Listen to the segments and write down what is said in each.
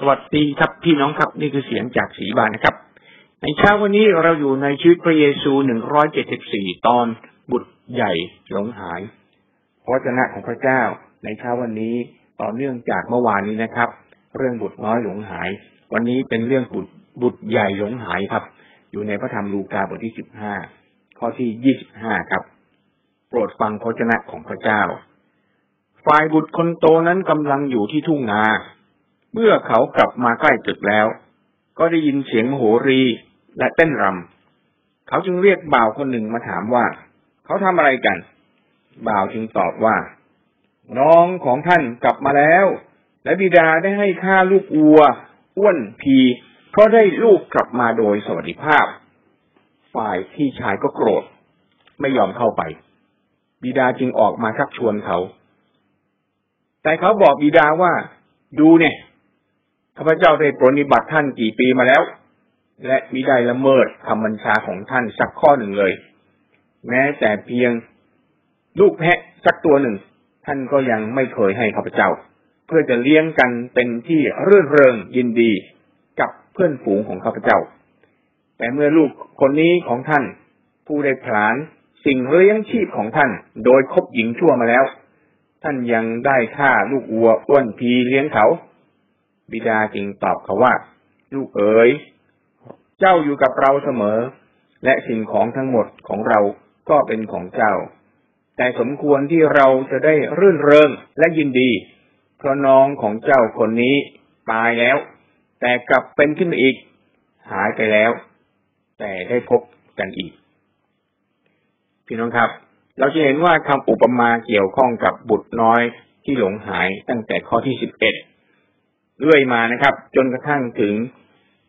สวัสดีครับพี่น้องครับนี่คือเสียงจากสีบานนะครับ ในเช้าวันนี้เราอยู่ในชีวิตพระเยซูหนึ่งร้อยเจ็ดสิบสี่ตอนบุตรใหญ่หลงหายพระวจนะของพระเจ้า ในเช้าวันนี้ต่อเนื่องจากเมื่อวานนี้นะครับ เรื่องบุตรน้อยหลงหาย วันนี้เป็นเรื่องบุตรบุตรใหญ่หลงหายครับ อยู่ในพระธรรมลูกาบทที่สิบห้าข้อที่ยี่สิบห้าครับ โปรดฟังพระวจนะของพระเจ้าฝ่ายบุตรคนโตนั้นกำลังอยู่ที่ทุ่งนา เมื่อเขากลับมาใกล้ตึกแล้ว ก็ได้ยินเสียงโหรีและเต้นรำ เขาจึงเรียกบ่าวคนหนึ่งมาถามว่า เขาทำอะไรกัน บ่าวจึงตอบว่า น้องของท่านกลับมาแล้ว และบิดาได้ให้ค่าลูกอัว อ้วนพี เพราะได้ลูกกลับมาโดยสวัสดิภาพ ฝ่ายพี่ชายก็โกรธ ไม่ยอมเข้าไป บิดาจึงออกมาชักชวนเขา แต่เขาบอกบิดาว่า ดูเนี่ย ข้าพเจ้าได้ปรนิบัติท่านกี่ปีมาแล้ว และมิได้ละเมิดคำบัญชาของท่านสักข้อหนึ่งเลย แม้แต่เพียงลูกแพะสักตัวหนึ่ง ท่านก็ยังไม่เคยให้ข้าพเจ้า เพื่อจะเลี้ยงกันเป็นที่เรื่นเริงยินดีกับเพื่อนฝูงของข้าพเจ้า แต่เมื่อลูกคนนี้ของท่าน ผู้ได้ผลานสิ่งเลี้ยงชีพของท่าน โดยคบหญิงชั่วมาแล้ว ท่านยังได้ฆ่าลูกวัวอ้วนพีเลี้ยงเขา บิดาจึงตอบเขาว่า ลูกเอ๋ย เจ้าอยู่กับเราเสมอ และสิ่งของทั้งหมดของเราก็เป็นของเจ้า แต่สมควรที่เราจะได้รื่นเริงและยินดี เพราะน้องของเจ้าคนนี้ตายแล้ว แต่กลับเป็นขึ้นอีก หายไปแล้ว แต่ได้พบกันอีก พี่น้องครับ เราจะเห็นว่าคำอุปมาเกี่ยวข้องกับบุตรน้อยที่หลงหายตั้งแต่ข้อที่สิบเอ็ด เรื่อยมานะครับ จนกระทั่งถึง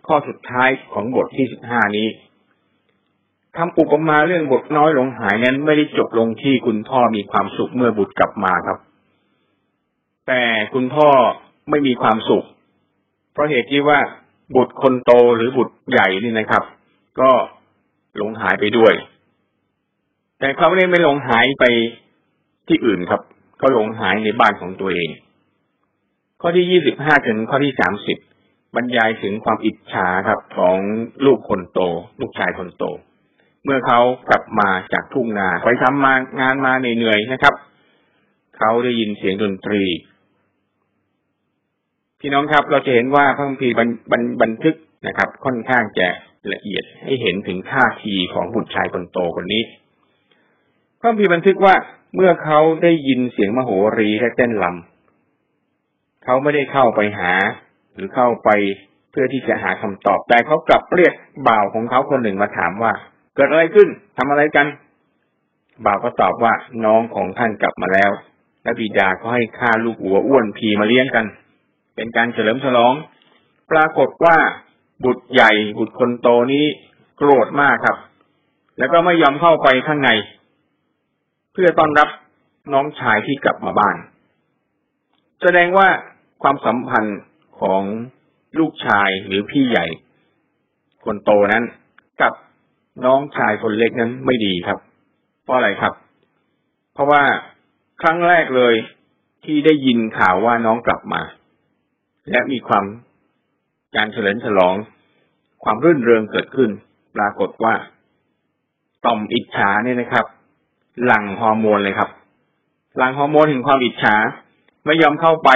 ข้อสุดท้ายของบทที่สิบห้านี้คำอุปมาเรื่องบทน้อยหลงหายนั้นไม่ได้จบลงที่คุณพ่อมีความสุขเมื่อบุตรกลับมาครับ แต่คุณพ่อไม่มีความสุข เพราะเหตุที่ว่าบุตรคนโตหรือบุตรใหญ่นี่นะครับ ก็หลงหายไปด้วย แต่เขาไม่ได้ไม่หลงหายไปที่อื่นครับเขาหลงหายในบ้านของตัวเอง ข้อที่ยี่สิบห้าถึงข้อที่สามสิบบรรยายถึงความอิจฉาครับของลูกคนโต ลูกชายคนโต เมื่อเขากลับมาจากทุ่งนาไปทำมางานมาเหนื่อยๆนะครับ เขาได้ยินเสียงดนตรี พี่น้องครับ เราจะเห็นว่าพระคัมภีร์บันบันทึกนะครับ ค่อนข้างจะละเอียดให้เห็นถึงท่าทีของบุตรชายคนโตคนนี้พระคัมภีร์บันทึกว่าเมื่อเขาได้ยินเสียงมโหรีและเต้นลำ เขาไม่ได้เข้าไปหา หรือเข้าไปเพื่อที่จะหาคำตอบ แต่เขากลับเรียกบ่าวของเขาคนหนึ่งมาถามว่า เกิดอะไรขึ้นทำอะไรกัน บ่าวก็ตอบว่าน้องของท่านกลับมาแล้ว และบิดาก็ให้ค่าลูกหัวอ้วนพีมาเลี้ยงกัน เป็นการเฉลิมฉลอง ปรากฏว่าบุตรใหญ่บุตรคนโตนี้โกรธมากครับ แล้วก็ไม่ยอมเข้าไปข้างใน เพื่อต้อนรับน้องชายที่กลับมาบ้าน แสดงว่า ความสัมพันธ์ของลูกชายหรือพี่ใหญ่ คนโตนั้น กับน้องชายคนเล็กนั้นไม่ดีครับ เพราะอะไรครับ เพราะว่าครั้งแรกเลยที่ได้ยินข่าวว่าน้องกลับมา และมีความการเฉลิมฉลอง ความรื่นเริงเกิดขึ้น ปรากฏว่า ต่อมอิจฉาเนี่ยนะครับ หลั่งฮอร์โมนเลยครับ หลั่งฮอร์โมนถึงความอิจฉาไม่ยอมเข้าไป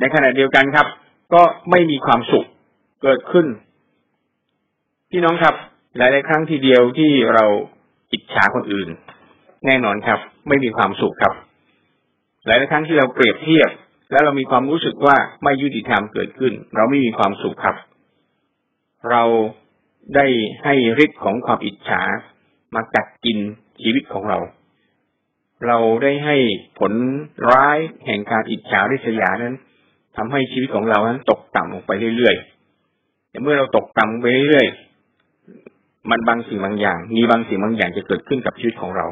ในขณะเดียวกันครับ ก็ไม่มีความสุขเกิดขึ้น พี่น้องครับ หลายๆครั้งทีเดียวที่เราอิจฉาคนอื่น แน่นอนครับ ไม่มีความสุขครับ หลายๆครั้งที่เราเปรียบเทียบ แล้วเรามีความรู้สึกว่าไม่ยุติธรรมเกิดขึ้น เราไม่มีความสุขครับ เราได้ให้ฤทธิ์ของความอิจฉามากัดกินชีวิตของเรา เราได้ให้ผลร้ายแห่งการอิจฉาริษยานั้น ทำให้ชีวิตของเรานั้นตกต่ำลงไปเรื่อยๆแต่เมื่อเราตกต่ำไปเรื่อยๆ มันบางสิ่งบางอย่าง มีบางสิ่งบางอย่างจะเกิดขึ้นกับชีวิตของเรา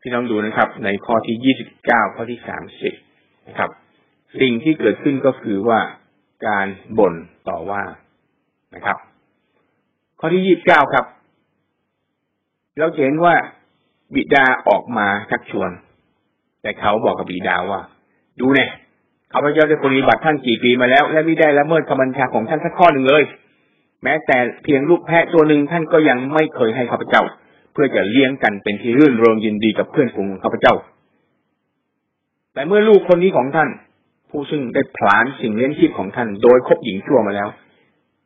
พี่น้องดูนะครับ ในข้อที่ยี่สิบเก้าข้อที่สามสิบนะครับ สิ่งที่เกิดขึ้นก็คือว่าการบ่นต่อว่านะครับ ข้อที่ยี่บเก้าครับ เราเห็นว่าบิดาออกมาชักชวน แต่เขาบอกกับบิดาว่า ดูเนี่ย ข้าพเจ้าได้ปฏิบัติท่านกี่ปีมาแล้ว และไม่ได้ละเมิดคำบัญชาของท่านสักข้อหนึ่งเลย แม้แต่เพียงลูกแพะตัวหนึ่งท่านก็ยังไม่เคยให้ข้าพเจ้า เพื่อจะเลี้ยงกันเป็นที่รื่นริงยินดีกับเพื่อนฝูงข้าพเจ้า แต่เมื่อลูกคนนี้ของท่าน ผู้ซึ่งได้ผลาญสิ่งเลี้ยงชีพของท่าน โดยคบหญิงชั่วมาแล้ว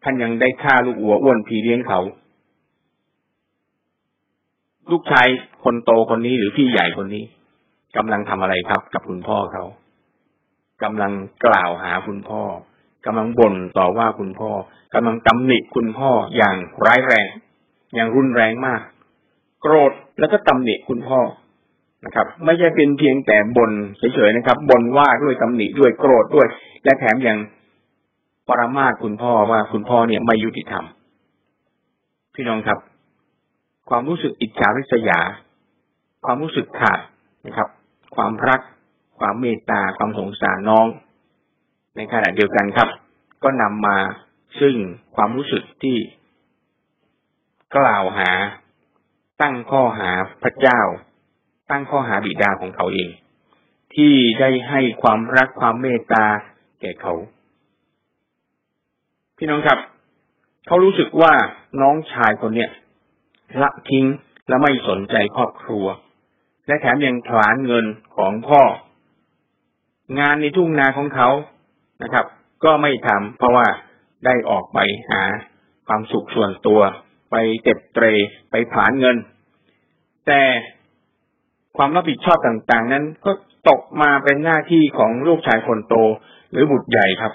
ท่านยังได้ฆ่าลูกวัวอ้วนพีเลี้ยงเขา ลูกชายคนโตคนนี้หรือพี่ใหญ่คนนี้กำลังทำอะไรครับ กับคุณพ่อเขา กำลังกล่าวหาคุณพ่อกำลังบ่นต่อว่าคุณพ่อกำลังตำหนิคุณพ่ออย่างร้ายแรง อย่างรุนแรงมาก โกรธแล้วก็ตำหนิคุณพ่อนะครับ ไม่ใช่เป็นเพียงแต่บ่นเฉยๆนะครับบ่นว่าด้วยตำหนิด้วยโกรธด้วย และแถมยังปรามาสคุณพ่อว่าคุณพ่อเนี่ยไม่ยุติธรรมพี่น้องครับ ความรู้สึกอิจฉาริษยา ความรู้สึกขาดนะครับ ความรัก ความเมตตาความสงสารน้อง ในขณะเดียวกันครับ ก็นำมาซึ่งความรู้สึกที่กล่าวหา ตั้งข้อหาพระเจ้า ตั้งข้อหาบิดาของเขาเอง ที่ได้ให้ความรักความเมตตาแก่เขา พี่น้องครับ เขารู้สึกว่าน้องชายคนเนี้ยละทิ้งและไม่สนใจครอบครัว และแถมยังผลาญเงินของพ่อ งานในทุ่งนาของเขานะครับ ก็ไม่ทำเพราะว่าได้ออกไปหาความสุขส่วนตัว ไปเต็บเตรไปผาญเงิน แต่ความรับผิดชอบต่างๆ นั้นก็ตกมาเป็นหน้าที่ของลูกชายคนโตหรือบุตรใหญ่ครับ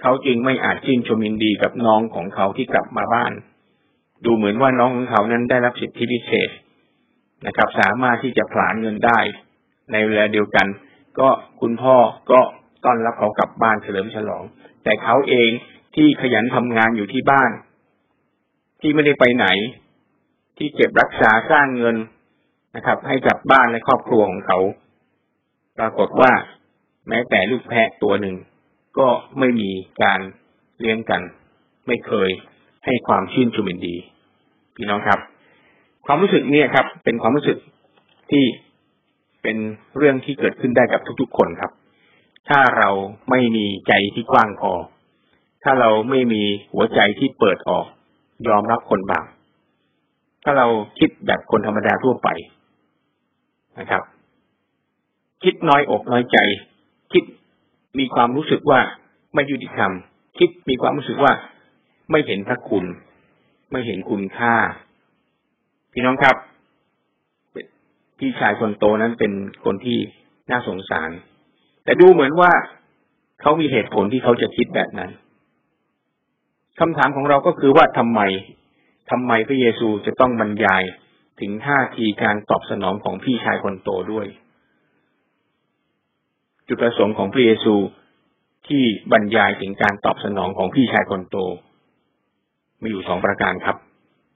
เขาจึงไม่อาจชื่นชมยินดีกับน้องของเขาที่กลับมาบ้าน ดูเหมือนว่าน้องของเขานั้นได้รับสิทธิพิเศษนะครับ สามารถที่จะผลาญเงินได้ ในเวลาเดียวกัน ก็คุณพ่อก็ต้อนรับเขากลับบ้านเฉลิมฉลอง แต่เขาเองที่ขยันทำงานอยู่ที่บ้าน ที่ไม่ได้ไปไหน ที่เก็บรักษาสร้างเงินนะครับ ให้กับบ้านและครอบครัวของเขา ปรากฏว่าแม้แต่ลูกแพะตัวหนึ่ง ก็ไม่มีการเลี้ยงกัน ไม่เคยให้ความชื่นชมยินดี พี่น้องครับ ความรู้สึกเนี่ยครับ เป็นความรู้สึกที่ เป็นเรื่องที่เกิดขึ้นได้กับทุกๆคนครับ ถ้าเราไม่มีใจที่กว้างพอ ถ้าเราไม่มีหัวใจที่เปิดออก ยอมรับคนบาปถ้าเราคิดแบบคนธรรมดาทั่วไปนะครับ คิดน้อยอกน้อยใจ คิดมีความรู้สึกว่าไม่ยุติธรรม คิดมีความรู้สึกว่าไม่เห็นพระคุณ ไม่เห็นคุณค่า พี่น้องครับ พี่ชายคนโตนั้นเป็นคนที่น่าสงสาร แต่ดูเหมือนว่าเขามีเหตุผลที่เขาจะคิดแบบนั้นคำถามของเราก็คือว่าทำไมทำไมพระเยซูจะต้องบรรยายถึงท่าทีการตอบสนองของพี่ชายคนโตด้วย จุดประสงค์ของพระเยซูที่บรรยายถึงการตอบสนองของพี่ชายคนโต มีอยู่สองประการครับ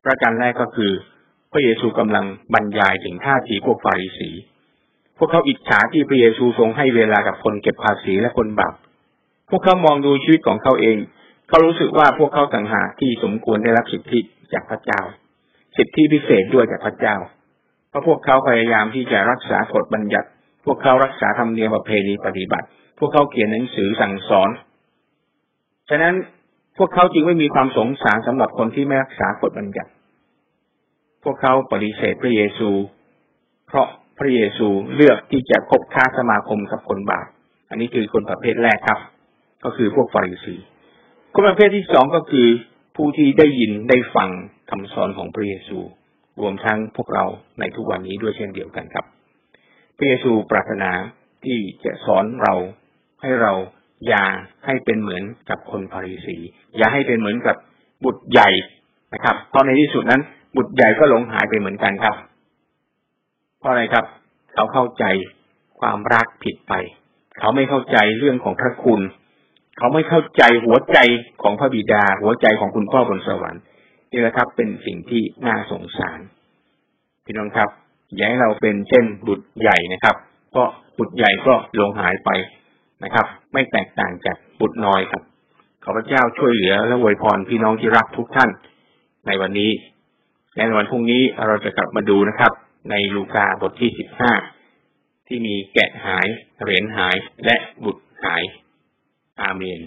ประการแรกก็คือ พระเยซูกำลังบรรยายถึงท่าทีพวกฟาริสี พวกเขาอิจฉาที่พระเยซูทรงให้เวลากับคนเก็บภาษีและคนบาป พวกเขามองดูชีวิตของเขาเอง เขารู้สึกว่าพวกเขาต่างหากที่สมควรได้รับสิทธิจากพระเจ้า สิทธิพิเศษด้วยจากพระเจ้า เพราะพวกเขาพยายามที่จะรักษากฎบัญญัติ พวกเขารักษาธรรมเนียมประเพณีปฏิบัติ พวกเขาเขียนหนังสือสั่งสอน ฉะนั้นพวกเขาจึงไม่มีความสงสารสำหรับคนที่ไม่รักษากฎบัญญัติ วกเขาปฏิเสธพระเยซู เพราะพระเยซูเลือกที่จะคบค้าสมาคมกับคนบาป อันนี้คือคนประเภทแรกครับ ก็คือพวกฟาริสีคนประเภทที่สองก็คือผู้ที่ได้ยินได้ฟังคำสอนของพระเยซู รวมทั้งพวกเราในทุกวันนี้ด้วยเช่นเดียวกันครับ พระเยซูปรารถนาที่จะสอนเราให้เราอย่าให้เป็นเหมือนกับคนพาริสี อย่าให้เป็นเหมือนกับบุตรใหญ่นะครับเพราะในที่สุดนั้น บุตรใหญ่ก็หลงหายไปเหมือนกันครับ เพราะอะไรครับ เขาเข้าใจความรักผิดไป เขาไม่เข้าใจเรื่องของพระคุณ เขาไม่เข้าใจหัวใจของพระบิดา หัวใจของคุณพ่อบนสวรรค์นี่แหละครับ เป็นสิ่งที่น่าสงสาร พี่น้องครับอย่าให้เราเป็นเช่นบุตรใหญ่นะครับ เพราะบุตรใหญ่ก็ลงหายไปนะครับ ไม่แตกต่างจากบุตรน้อยครับขอพระเจ้าช่วยเหลือและอวยพรพี่น้องที่รักทุกท่าน ในวันนี้ ในวันพรุ่งนี้เราจะกลับมาดูนะครับ ในลูกาบทที่สิบห้าที่มีแกะหายเหรียญหายและบุตรหาย อาเมน